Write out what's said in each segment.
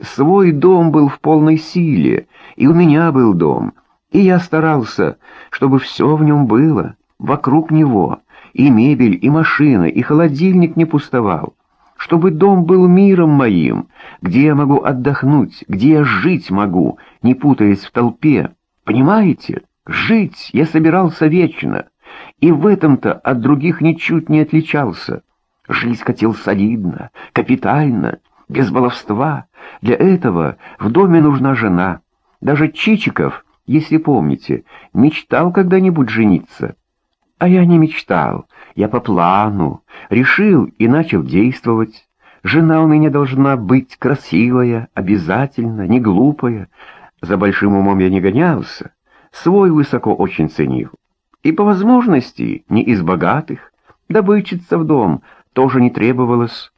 Свой дом был в полной силе, и у меня был дом, и я старался, чтобы все в нем было, вокруг него, и мебель, и машина, и холодильник не пустовал, чтобы дом был миром моим, где я могу отдохнуть, где я жить могу, не путаясь в толпе. Понимаете? Жить я собирался вечно, и в этом-то от других ничуть не отличался. Жизнь хотел солидно, капитально, без баловства. Для этого в доме нужна жена. Даже Чичиков, если помните, мечтал когда-нибудь жениться. А я не мечтал, я по плану, решил и начал действовать. Жена у меня должна быть красивая, обязательно, не глупая. За большим умом я не гонялся, свой высоко очень ценил. И по возможности не из богатых, добычиться в дом тоже не требовалось.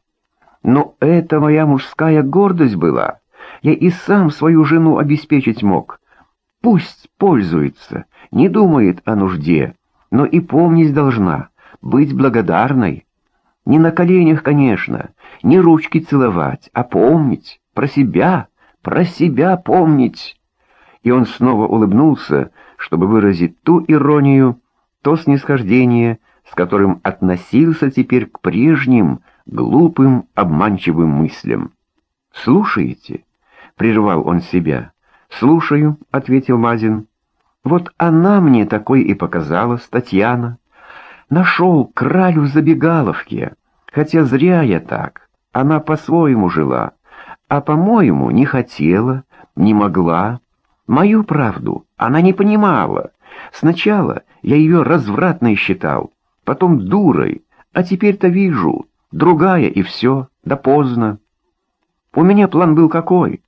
Но это моя мужская гордость была. Я и сам свою жену обеспечить мог. Пусть пользуется, не думает о нужде, но и помнить должна, быть благодарной. Не на коленях, конечно, не ручки целовать, а помнить, про себя, про себя помнить. И он снова улыбнулся, чтобы выразить ту иронию, то снисхождение, с которым относился теперь к прежним, глупым, обманчивым мыслям. «Слушаете?» — прервал он себя. «Слушаю», — ответил Мазин. «Вот она мне такой и показалась, Татьяна. Нашел кралю в забегаловке, хотя зря я так. Она по-своему жила, а, по-моему, не хотела, не могла. Мою правду она не понимала. Сначала я ее развратной считал, потом дурой, а теперь-то вижу, другая и все, да поздно. У меня план был какой?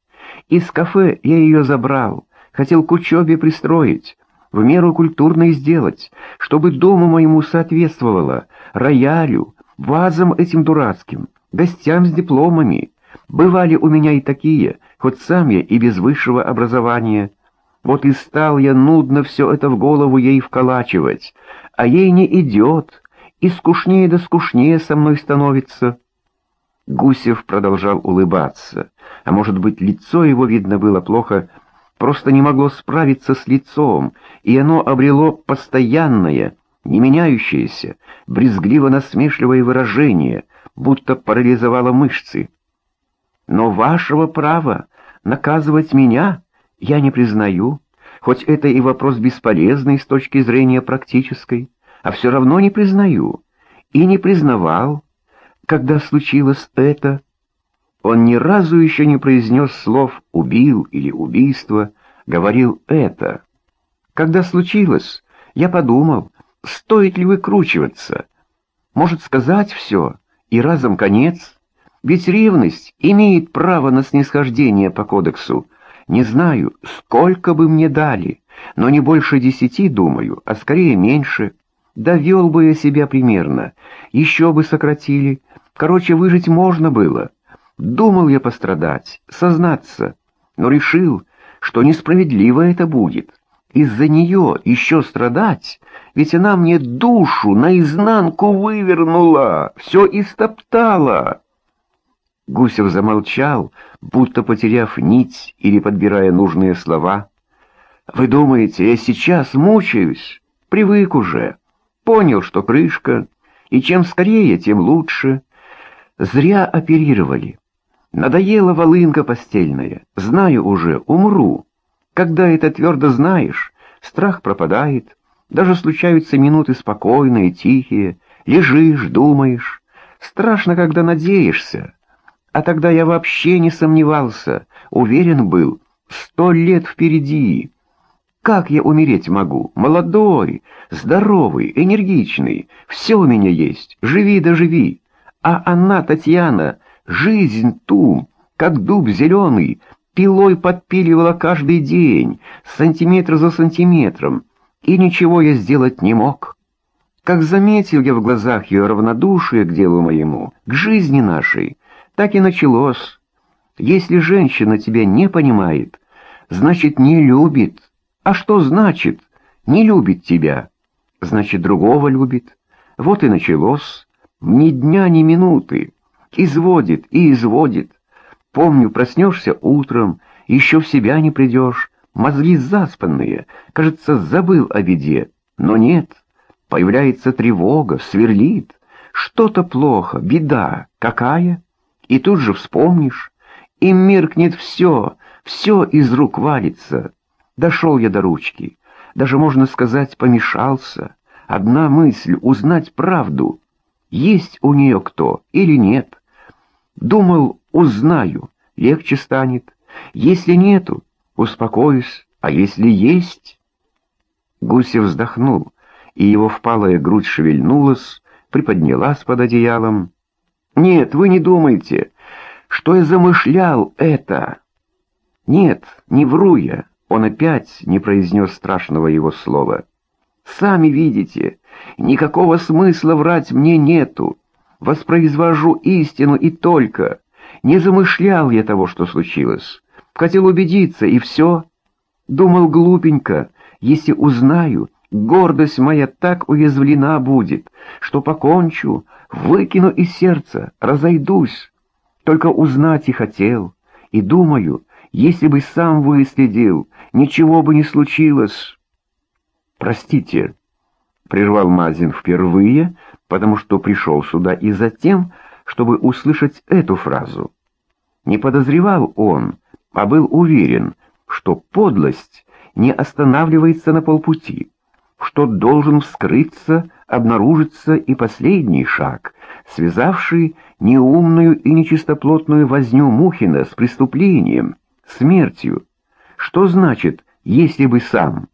Из кафе я ее забрал, хотел к учебе пристроить, в меру культурной сделать, чтобы дому моему соответствовало, роялю, вазам этим дурацким, гостям с дипломами. Бывали у меня и такие, хоть сам я и без высшего образования. Вот и стал я нудно все это в голову ей вколачивать, а ей не идет, и скучнее да скучнее со мной становится. Гусев продолжал улыбаться, а может быть, лицо его видно было плохо, просто не могло справиться с лицом, и оно обрело постоянное, не меняющееся, брезгливо-насмешливое выражение, будто парализовало мышцы. Но вашего права наказывать меня я не признаю, хоть это и вопрос бесполезный с точки зрения практической, а все равно не признаю и не признавал, когда случилось это. Он ни разу еще не произнес слов «убил» или «убийство», говорил это. Когда случилось, я подумал, стоит ли выкручиваться. Может сказать все, и разом конец. Ведь ревность имеет право на снисхождение по кодексу. Не знаю, сколько бы мне дали, но не больше десяти, думаю, а скорее меньше. Довел бы я себя примерно, еще бы сократили. Короче, выжить можно было. Думал я пострадать, сознаться, но решил, что несправедливо это будет. Из-за нее еще страдать, ведь она мне душу наизнанку вывернула, все истоптала. Гусев замолчал, будто потеряв нить или подбирая нужные слова. «Вы думаете, я сейчас мучаюсь? Привык уже. Понял, что крышка, и чем скорее, тем лучше. Зря оперировали. Надоела волынка постельная. Знаю уже, умру. Когда это твердо знаешь, страх пропадает. Даже случаются минуты спокойные, тихие. Лежишь, думаешь. Страшно, когда надеешься. А тогда я вообще не сомневался, уверен был, сто лет впереди. Как я умереть могу? Молодой, здоровый, энергичный. Все у меня есть. Живи да живи. А она, Татьяна, жизнь ту, как дуб зеленый, пилой подпиливала каждый день, сантиметр за сантиметром, и ничего я сделать не мог. Как заметил я в глазах ее равнодушие к делу моему, к жизни нашей, так и началось. Если женщина тебя не понимает, значит, не любит. А что значит «не любит тебя»? Значит, другого любит. Вот и началось. Ни дня, ни минуты. Изводит и изводит. Помню, проснешься утром, еще в себя не придешь, мозги заспанные, кажется, забыл о беде. Но нет, появляется тревога, сверлит. Что-то плохо, беда, какая? И тут же вспомнишь, и меркнет все, все из рук валится. Дошел я до ручки, даже, можно сказать, помешался. Одна мысль — узнать правду. Есть у нее кто или нет. Думал, узнаю, легче станет. Если нету, успокоюсь, а если есть... Гусев вздохнул, и его впалая грудь шевельнулась, приподнялась под одеялом. «Нет, вы не думайте, что я замышлял это!» «Нет, не вру я!» Он опять не произнес страшного его слова. «Сами видите, никакого смысла врать мне нету. Воспроизвожу истину и только. Не замышлял я того, что случилось. Хотел убедиться, и все. Думал глупенько, если узнаю, гордость моя так уязвлена будет, что покончу, выкину из сердца, разойдусь. Только узнать и хотел, и думаю, если бы сам выследил, ничего бы не случилось. Простите, — прервал Мазин впервые, потому что пришел сюда и за тем, чтобы услышать эту фразу. Не подозревал он, а был уверен, что подлость не останавливается на полпути, что должен вскрыться, обнаружиться и последний шаг, связавший неумную и нечистоплотную возню Мухина с преступлением, смертью. Что значит «если бы сам»?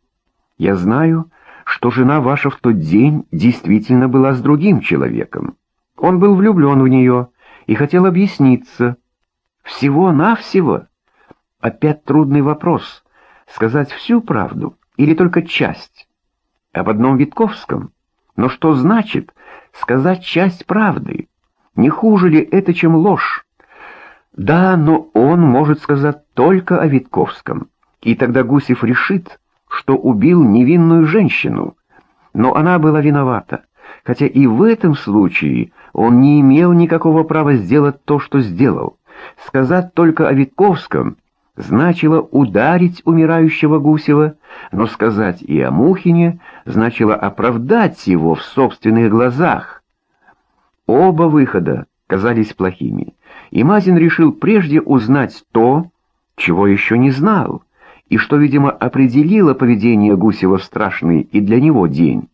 Я знаю, что жена ваша в тот день действительно была с другим человеком. Он был влюблен в нее и хотел объясниться, всего-навсего? Опять трудный вопрос. Сказать всю правду или только часть? Об одном Витковском? Но что значит сказать часть правды? Не хуже ли это, чем ложь? Да, но он может сказать только о Витковском. И тогда Гусев решит, что убил невинную женщину. Но она была виновата, хотя и в этом случае он не имел никакого права сделать то, что сделал. Сказать только о Витковском значило ударить умирающего Гусева, но сказать и о Мухине значило оправдать его в собственных глазах. Оба выхода казались плохими, и Мазин решил прежде узнать то, чего еще не знал, и что, видимо, определило поведение Гусева в страшный и для него день.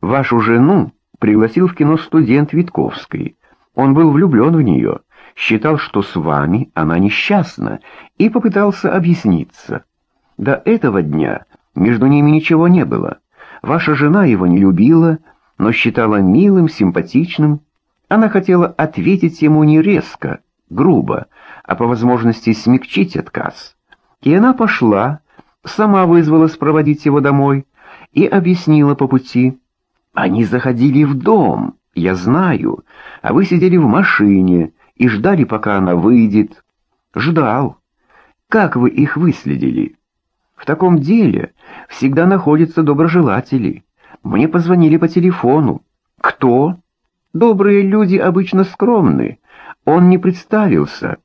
«Вашу жену пригласил в кино студент Витковский. Он был влюблен в нее» считал, что с вами она несчастна, и попытался объясниться. До этого дня между ними ничего не было. Ваша жена его не любила, но считала милым, симпатичным. Она хотела ответить ему не резко, грубо, а по возможности смягчить отказ. И она пошла, сама вызвалась проводить его домой и объяснила по пути. Они заходили в дом, я знаю, а вы сидели в машине, и ждали, пока она выйдет. Ждал. Как вы их выследили? В таком деле всегда находятся доброжелатели. Мне позвонили по телефону. Кто? Добрые люди обычно скромны. Он не представился.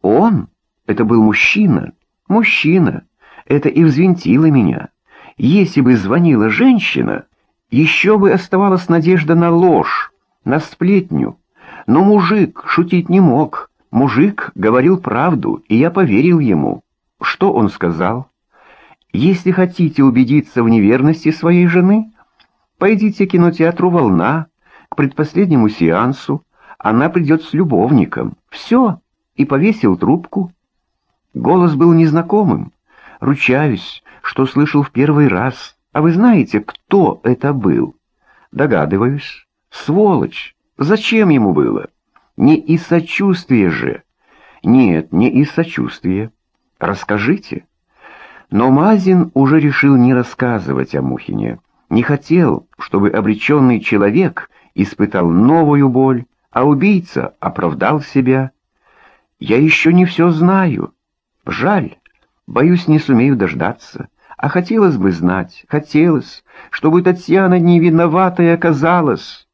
Он? Это был мужчина. Мужчина. Это и взвинтило меня. Если бы звонила женщина, еще бы оставалась надежда на ложь, на сплетню. Но мужик шутить не мог. Мужик говорил правду, и я поверил ему. Что он сказал? Если хотите убедиться в неверности своей жены, пойдите к кинотеатру «Волна», к предпоследнему сеансу. Она придет с любовником. Все. И повесил трубку. Голос был незнакомым. Ручаюсь, что слышал в первый раз. А вы знаете, кто это был? Догадываюсь. Сволочь. Зачем ему было? Не из сочувствия же. Нет, не из сочувствия. Расскажите. Но Мазин уже решил не рассказывать о Мухине. Не хотел, чтобы обреченный человек испытал новую боль, а убийца оправдал себя. Я еще не все знаю. Жаль, боюсь, не сумею дождаться. А хотелось бы знать, хотелось, чтобы Татьяна невиноватой оказалась.